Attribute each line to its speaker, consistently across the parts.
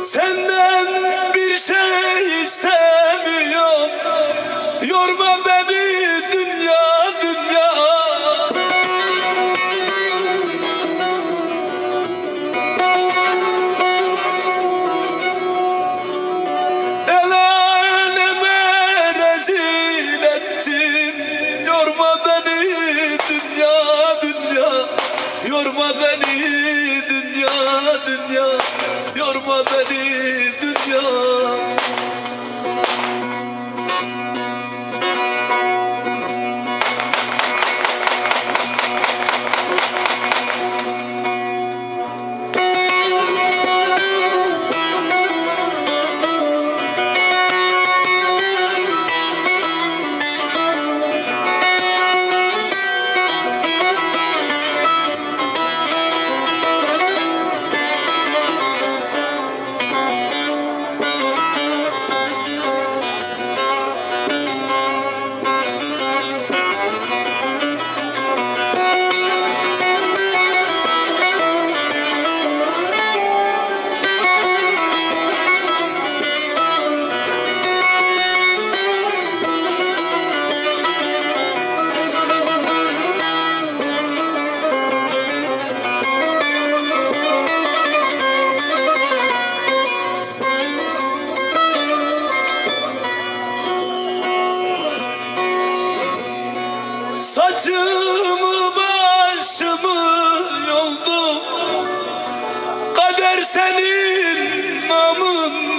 Speaker 1: Senden bir şey istemiyorum. Yorma beni dünya dünya. El aleme rezil ettin Yorma beni dünya dünya. Yorma beni dünya dünya. Kadhali Saçımı başımı yoldu. Kader senin namın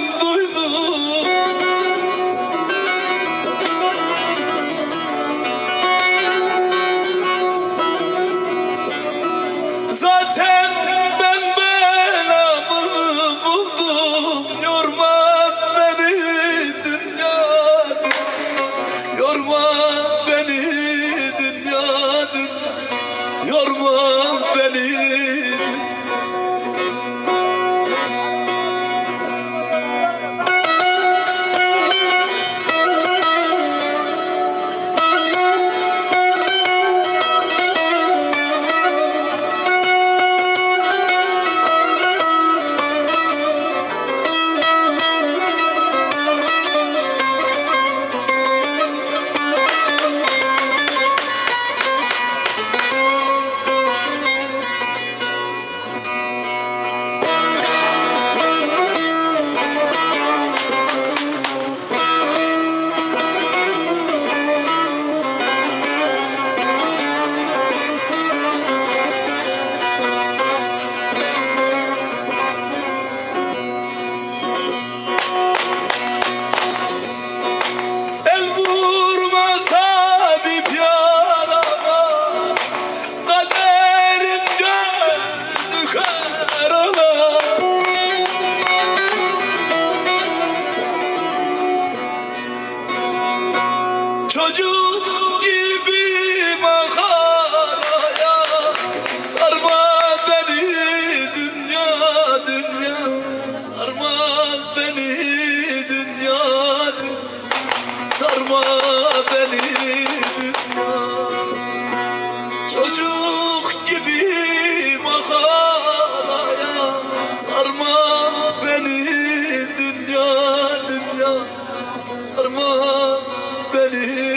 Speaker 1: Çocuk gibi makaraya Sarma beni dünya dünya. Sarma beni dünya dünya. Gibi makaraya Sarma beni dünya dünya. Sarma beni